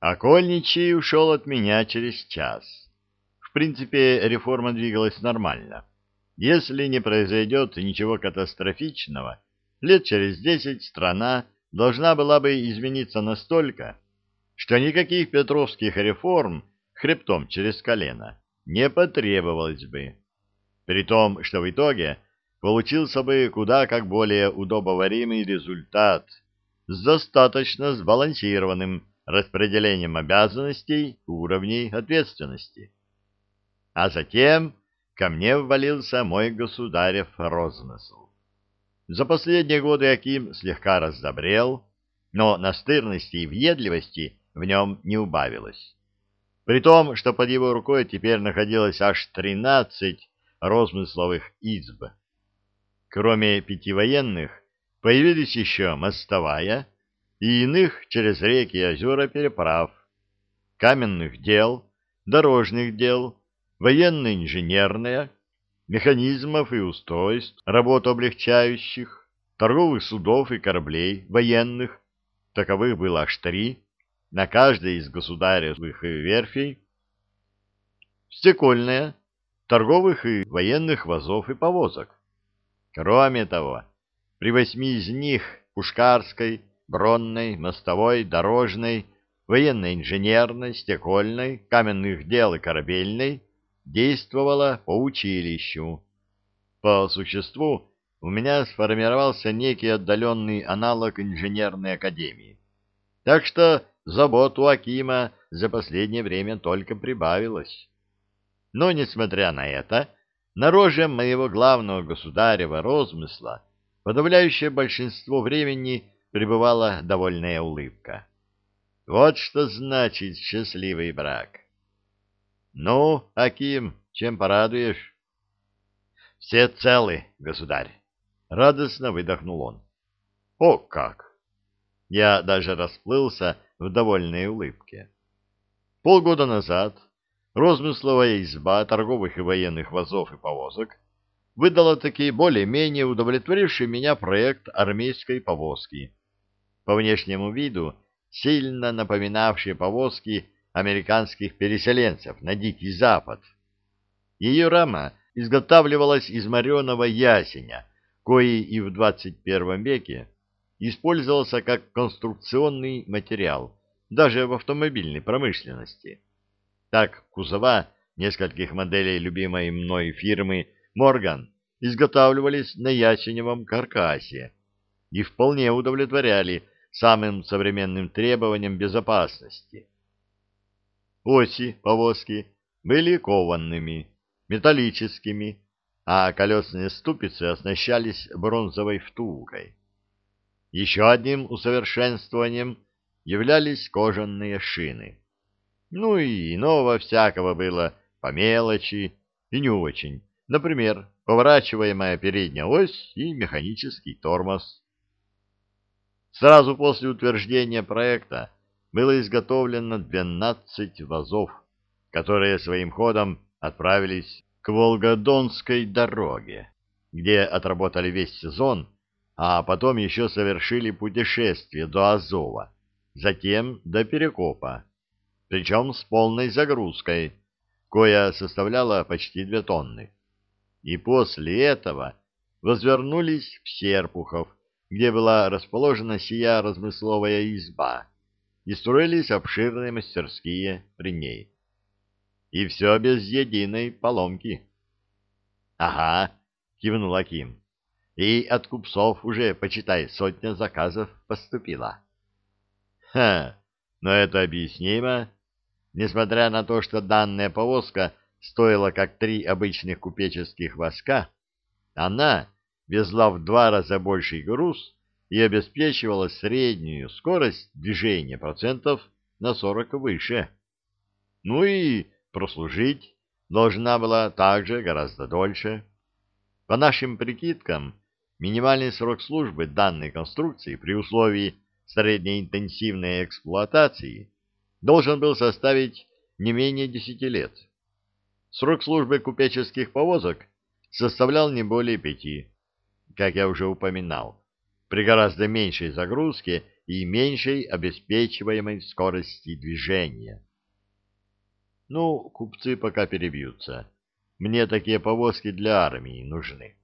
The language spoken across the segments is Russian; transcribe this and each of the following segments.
Окольничий ушел от меня через час. В принципе, реформа двигалась нормально. Если не произойдет ничего катастрофичного, лет через десять страна должна была бы измениться настолько, что никаких петровских реформ хребтом через колено не потребовалось бы. При том, что в итоге получился бы куда как более удобоваримый результат с достаточно сбалансированным распределением обязанностей уровней ответственности. А затем ко мне ввалился мой государев розмысл. За последние годы Аким слегка раздобрел, но настырности и въедливости в нем не убавилось. При том, что под его рукой теперь находилось аж тринадцать розмысловых изб. Кроме пяти военных, появились еще мостовая, и иных через реки и озера переправ, каменных дел, дорожных дел, военно-инженерная, механизмов и устройств, работу облегчающих, торговых судов и кораблей, военных, таковых было аж три, на каждой из государевых верфей, стекольная, торговых и военных вазов и повозок. Кроме того, при восьми из них, Пушкарской, бронной, мостовой, дорожной, военно-инженерной, стекольной, каменных дел и корабельной, действовала по училищу. По существу у меня сформировался некий отдаленный аналог инженерной академии. Так что забот у Акима за последнее время только прибавилось. Но, несмотря на это, на роже моего главного государева розмысла подавляющее большинство времени пребывала довольная улыбка. Вот что значит счастливый брак. Ну, Аким, чем порадуешь? Все целы, государь. Радостно выдохнул он. О, как! Я даже расплылся в довольной улыбке. Полгода назад розмысловая изба торговых и военных вазов и повозок выдала такие более-менее удовлетворивший меня проект армейской повозки, по внешнему виду сильно напоминавшие повозки американских переселенцев на Дикий Запад. Ее рама изготавливалась из мореного ясеня, кои и в 21 веке использовался как конструкционный материал даже в автомобильной промышленности. Так кузова нескольких моделей любимой мной фирмы «Морган» изготавливались на ясеневом каркасе и вполне удовлетворяли самым современным требованиям безопасности. Оси повозки были кованными, металлическими, а колесные ступицы оснащались бронзовой втулкой. Еще одним усовершенствованием являлись кожаные шины. Ну и иного всякого было по мелочи и не очень. Например, поворачиваемая передняя ось и механический тормоз. Сразу после утверждения проекта было изготовлено 12 вазов, которые своим ходом отправились к Волгодонской дороге, где отработали весь сезон, а потом еще совершили путешествие до Азова, затем до Перекопа, причем с полной загрузкой, коя составляла почти две тонны. И после этого возвернулись в Серпухов, где была расположена сия размысловая изба, и строились обширные мастерские при ней. И все без единой поломки. — Ага, — кивнул Аким, — и от купцов уже, почитай, сотня заказов поступила. — Ха, но это объяснимо. Несмотря на то, что данная повозка стоила как три обычных купеческих воска, она везла в два раза больший груз и обеспечивала среднюю скорость движения процентов на 40 выше. Ну и прослужить должна была также гораздо дольше. По нашим прикидкам, минимальный срок службы данной конструкции при условии среднеинтенсивной эксплуатации должен был составить не менее 10 лет. Срок службы купеческих повозок составлял не более пяти как я уже упоминал. При гораздо меньшей загрузке и меньшей обеспечиваемой скорости движения. Ну, купцы пока перебьются. Мне такие повозки для армии нужны.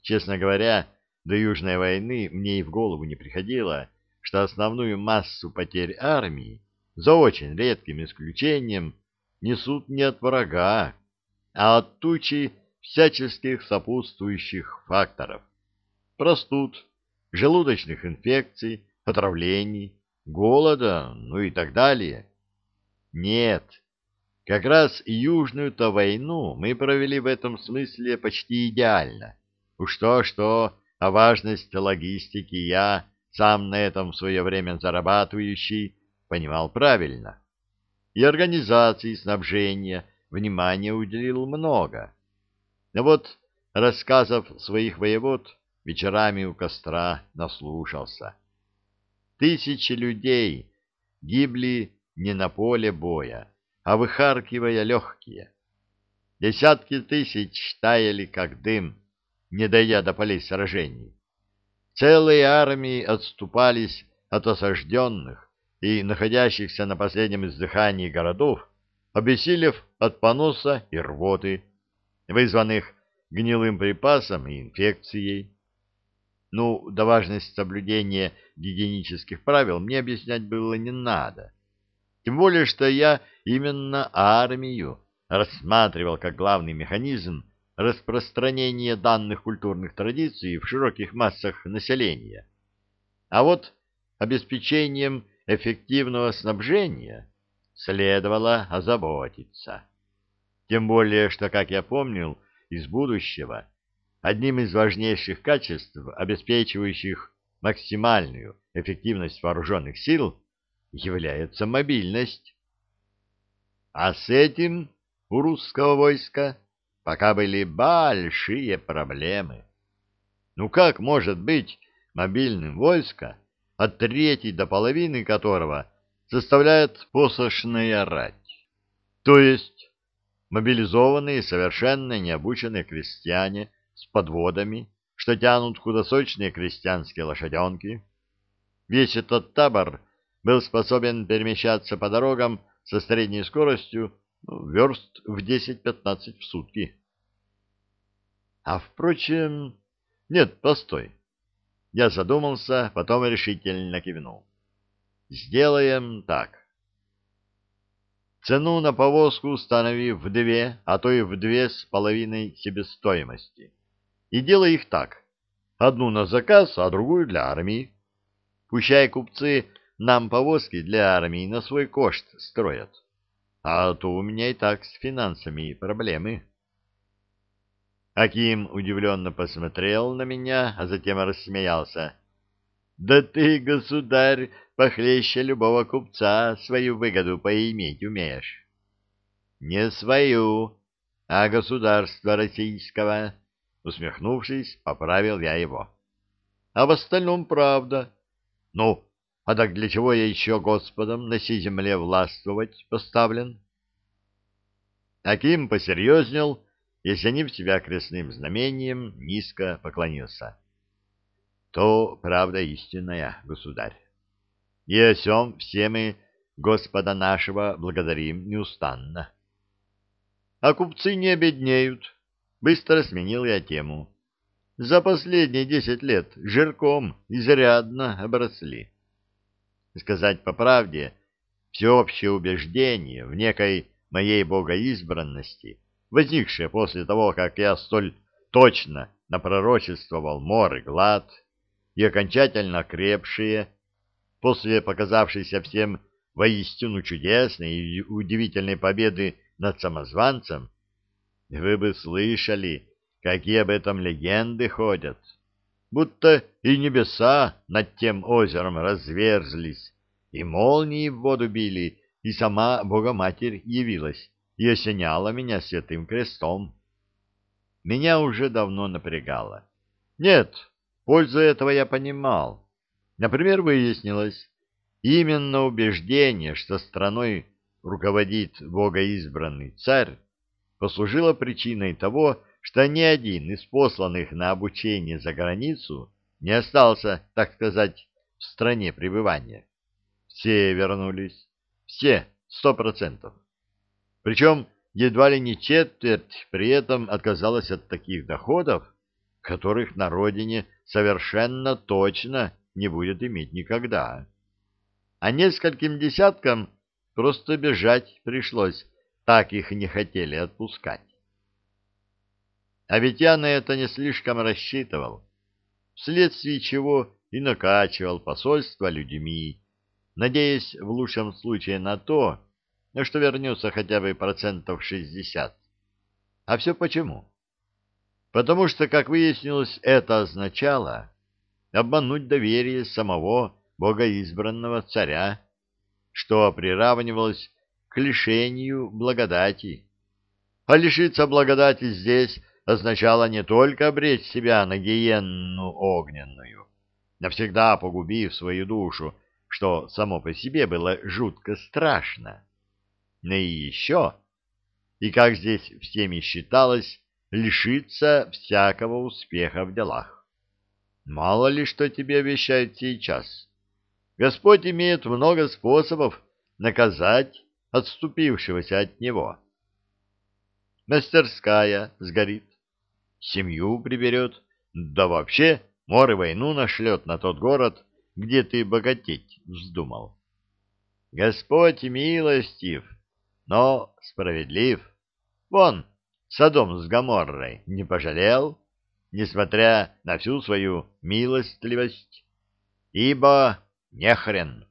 Честно говоря, до Южной войны мне и в голову не приходило, что основную массу потерь армии, за очень редким исключением, несут не от врага, а от тучи всяческих сопутствующих факторов. Простуд, желудочных инфекций, отравлений, голода, ну и так далее. Нет, как раз Южную-то войну мы провели в этом смысле почти идеально. Уж то-что, а важность логистики я, сам на этом в свое время зарабатывающий, понимал правильно. И организации снабжения внимания уделил много. Но вот рассказов своих воевод вечерами у костра наслушался. Тысячи людей гибли не на поле боя, а выхаркивая легкие. Десятки тысяч таяли, как дым, не дойдя до полей сражений. Целые армии отступались от осажденных и находящихся на последнем издыхании городов, обессилев от поноса и рвоты, вызванных гнилым припасом и инфекцией. Ну, да важность соблюдения гигиенических правил мне объяснять было не надо. Тем более, что я именно армию рассматривал как главный механизм распространения данных культурных традиций в широких массах населения. А вот обеспечением эффективного снабжения следовало озаботиться. Тем более, что, как я помнил из будущего, одним из важнейших качеств, обеспечивающих максимальную эффективность вооруженных сил, является мобильность. А с этим у русского войска пока были большие проблемы. Ну как может быть мобильным войско, от трети до половины которого составляет посошная рать? То есть мобилизованные совершенно необученные крестьяне с подводами, что тянут худосочные крестьянские лошаденки. Весь этот табор был способен перемещаться по дорогам со средней скоростью ну, верст в 10-15 в сутки. А, впрочем... Нет, постой. Я задумался, потом решительно кивнул. Сделаем так. Цену на повозку установи в две, а то и в две с половиной себестоимости. И делай их так. Одну на заказ, а другую для армии. Пущай купцы нам повозки для армии на свой кошт строят. А то у меня и так с финансами проблемы. Аким удивленно посмотрел на меня, а затем рассмеялся. — Да ты, государь, похлеще любого купца свою выгоду поиметь умеешь. — Не свою, а государство российского, — усмехнувшись, поправил я его. — А в остальном правда. Ну, а так для чего я еще Господом на сей земле властвовать поставлен? Аким посерьезнел и, осенив себя крестным знамением, низко поклонился. — То правда истинная, государь. И о сем все мы Господа нашего благодарим неустанно. А купцы не обеднеют. Быстро сменил я тему. За последние десять лет жирком изрядно обросли. Сказать по правде, всеобщее убеждение в некой моей богоизбранности, возникшее после того, как я столь точно напророчествовал мор и глад, и окончательно крепшие, после показавшейся всем воистину чудесной и удивительной победы над самозванцем, вы бы слышали, какие об этом легенды ходят будто и небеса над тем озером разверзлись, и молнии в воду били, и сама Богоматерь явилась и осеняла меня святым крестом. Меня уже давно напрягало. Нет, пользу этого я понимал. Например, выяснилось, именно убеждение, что страной руководит богоизбранный царь, послужило причиной того, что ни один из посланных на обучение за границу не остался, так сказать, в стране пребывания. Все вернулись. Все, сто процентов. Причем едва ли не четверть при этом отказалась от таких доходов, которых на родине совершенно точно не будет иметь никогда. А нескольким десяткам просто бежать пришлось, так их не хотели отпускать. А ведь я на это не слишком рассчитывал, вследствие чего и накачивал посольство людьми, надеясь в лучшем случае на то, что вернется хотя бы процентов шестьдесят. А все почему? Потому что, как выяснилось, это означало обмануть доверие самого богоизбранного царя, что приравнивалось к лишению благодати. А лишиться благодати здесь означало не только обречь себя на гиенну огненную, навсегда погубив свою душу, что само по себе было жутко страшно, но и еще, и как здесь всеми считалось, лишиться всякого успеха в делах. Мало ли что тебе обещают сейчас. Господь имеет много способов наказать отступившегося от него. Мастерская сгорит, семью приберет, да вообще море войну нашлет на тот город, где ты богатеть вздумал. Господь милостив, но справедлив. Вон, Содом с Гоморрой не пожалел, несмотря на всю свою милостливость, ибо не хрен.